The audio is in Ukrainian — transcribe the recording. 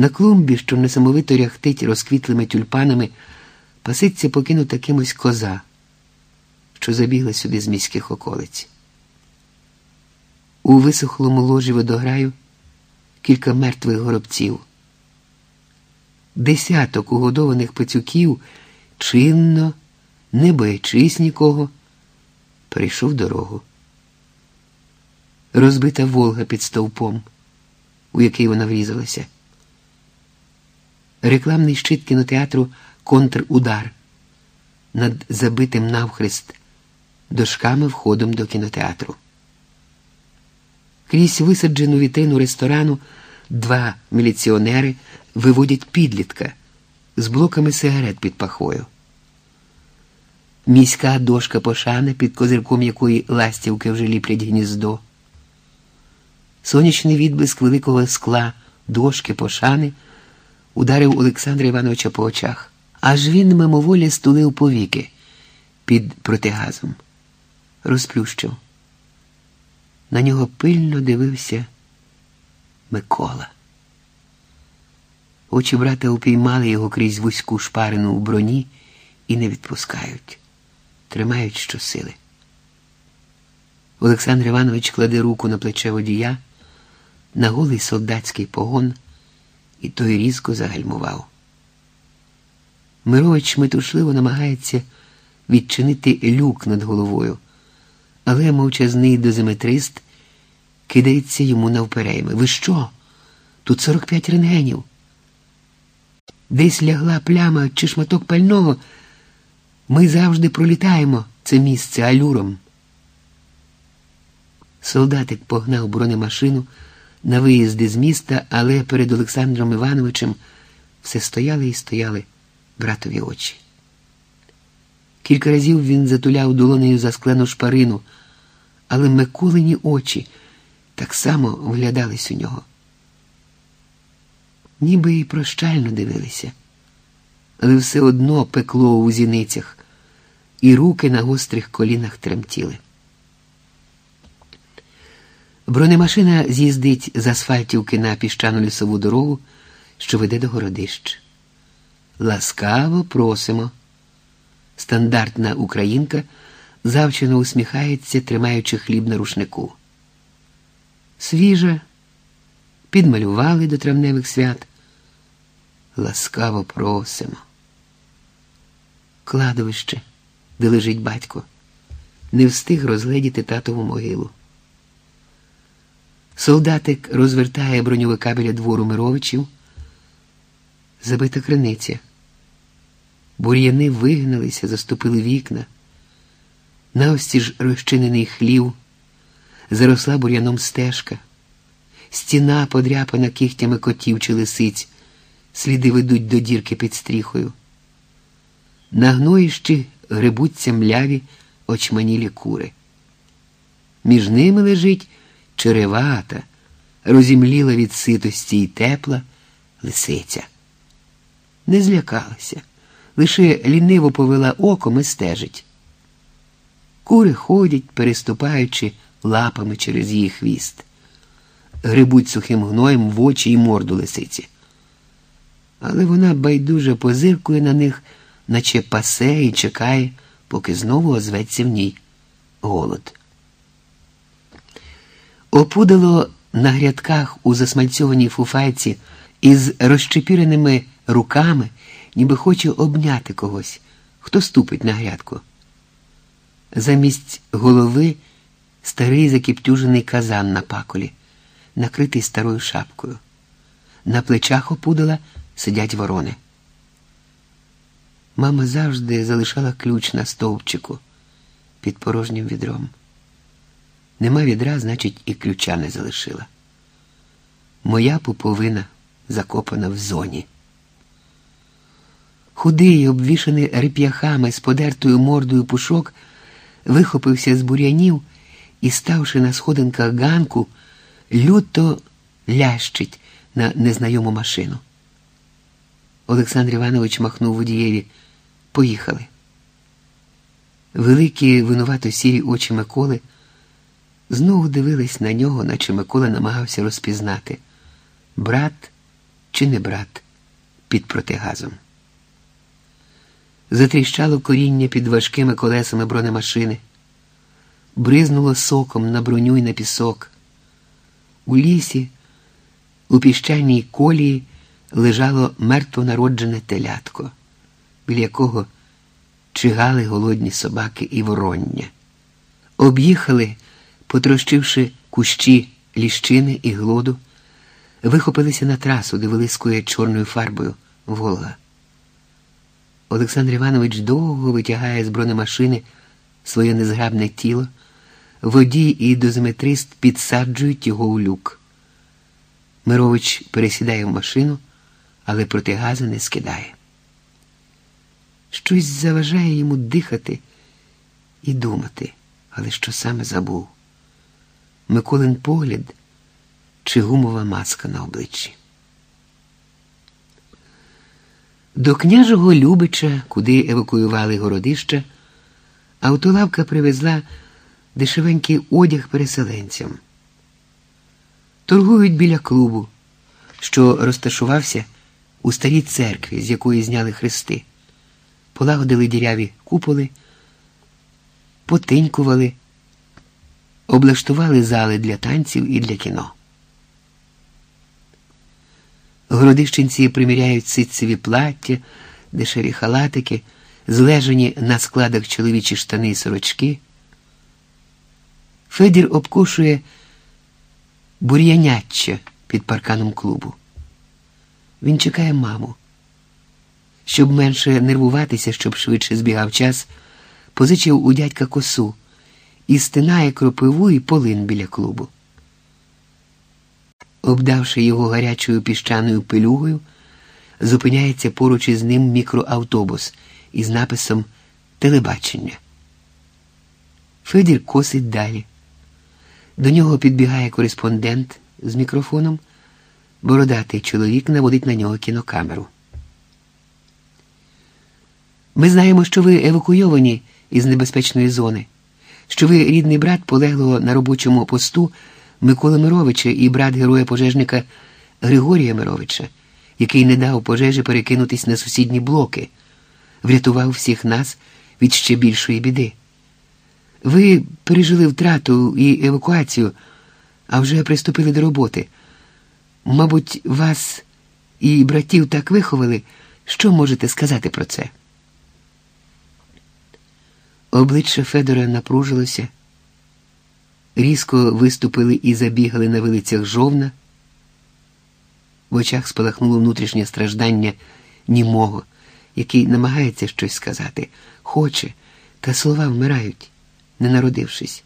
На клумбі, що несамовито ряхтить розквітлими тюльпанами, паситься покинута кимось коза, що забігла сюди з міських околиць. У висохлому ложі водограю кілька мертвих горобців. Десяток угодованих пацюків чинно, не боячись нікого, перейшов дорогу. Розбита Волга під стовпом, у який вона врізалася. Рекламний щит кінотеатру Контрудар над забитим навхрест дошками входом до кінотеатру. Крізь висаджену вітрину ресторану два міліціонери виводять підлітка з блоками сигарет під пахою. Міська дошка пошани, під козирком якої ластівки вже ліплять гніздо. Сонячний відблиск великого скла дошки пошани ударив Олександра Івановича по очах, аж він мимоволі стулив повіки під протигазом, розплющив. На нього пильно дивився Микола. Очі брата упіймали його крізь вузьку шпарину у броні і не відпускають, тримають щосили. Олександр Іванович кладе руку на плече водія, на голий солдатський погон, і той різко загальмував. Мирович метушливо намагається відчинити люк над головою, але мовчазний дозиметрист кидається йому навперейми. Ви що? Тут 45 рентгенів. Десь лягла пляма чи шматок пального. Ми завжди пролітаємо це місце алюром. Солдатик погнав бронемашину на виїзди з міста, але перед Олександром Івановичем все стояли і стояли братові очі. Кілька разів він затуляв долонею за склену шпарину, але Миколині очі так само вглядались у нього. Ніби і прощально дивилися, але все одно пекло у зіницях, і руки на гострих колінах тремтіли. Бронемашина з'їздить з асфальтівки на піщану лісову дорогу, що веде до городищ. Ласкаво просимо. Стандартна українка завчено усміхається, тримаючи хліб на рушнику. Свіжа, підмалювали до травневих свят. Ласкаво просимо. Кладовище, де лежить батько, не встиг розгледіти татову могилу. Солдатик розвертає броньовика біля двору Мировичів. Забита криниця. Бур'яни вигналися, заступили вікна. Навстіж розчинений хлів, заросла бур'яном стежка, стіна подряпана кігтями котів чи лисиць, сліди ведуть до дірки під стріхою. На гноїщі грибуться мляві очманілі кури. Між ними лежить черевата, розімліла від ситості й тепла лисиця. Не злякалася, лише ліниво повела оком і стежить. Кури ходять, переступаючи лапами через її хвіст, грибуть сухим гноєм в очі й морду лисиці. Але вона байдуже позиркує на них, наче пасе і чекає, поки знову озветься в ній голод. Опудало на грядках у засмальцьованій фуфайці із розчепіреними руками, ніби хоче обняти когось, хто ступить на грядку. Замість голови старий закіптюжений казан на паколі, накритий старою шапкою. На плечах опудала сидять ворони. Мама завжди залишала ключ на стовпчику під порожнім відром. Нема відра, значить, і ключа не залишила. Моя пуповина закопана в зоні. Худий, обвішаний реп'яхами з подертою мордою пушок, вихопився з бур'янів і, ставши на сходинках ганку, люто лящить на незнайому машину. Олександр Іванович махнув водієві. Поїхали. Великі винувато сірі очі Миколи знову дивились на нього, наче Микола намагався розпізнати брат чи не брат під протигазом. Затріщало коріння під важкими колесами бронемашини, бризнуло соком на броню й на пісок. У лісі, у піщаній колії лежало мертвонароджене телятко, біля якого чигали голодні собаки і вороння. Об'їхали, потрощивши кущі ліщини і глоду, вихопилися на трасу, де вилискує чорною фарбою Волга. Олександр Іванович довго витягає з бронемашини своє незграбне тіло, водій і дозиметрист підсаджують його у люк. Мирович пересідає в машину, але протигази не скидає. Щось заважає йому дихати і думати, але що саме забув. Миколин погляд чи гумова маска на обличчі. До княжого Любича, куди евакуювали городища, автолавка привезла дешевенький одяг переселенцям. Торгують біля клубу, що розташувався у старій церкві, з якої зняли хрести, полагодили діряві куполи, потинькували, облаштували зали для танців і для кіно. Городищенці приміряють ситцеві плаття, дешеві халатики, злежені на складах чоловічі штани і сорочки. Федір обкушує бур'яняччя під парканом клубу. Він чекає маму. Щоб менше нервуватися, щоб швидше збігав час, позичив у дядька косу і стинає кропиву і полин біля клубу. Обдавши його гарячою піщаною пилюгою, зупиняється поруч із ним мікроавтобус із написом Телебачення. Федір косить далі. До нього підбігає кореспондент з мікрофоном. Бородатий чоловік наводить на нього кінокамеру. Ми знаємо, що ви евакуйовані із небезпечної зони, що ви рідний брат полеглого на робочому посту Миколи Мировича і брат героя пожежника Григорія Мировича, який не дав пожежі перекинутись на сусідні блоки, врятував всіх нас від ще більшої біди. Ви пережили втрату і евакуацію, а вже приступили до роботи. Мабуть, вас і братів так виховали, що можете сказати про це? Обличчя Федора напружилося, різко виступили і забігали на вилицях жовна. В очах спалахнуло внутрішнє страждання німого, який намагається щось сказати, хоче, та слова вмирають, не народившись.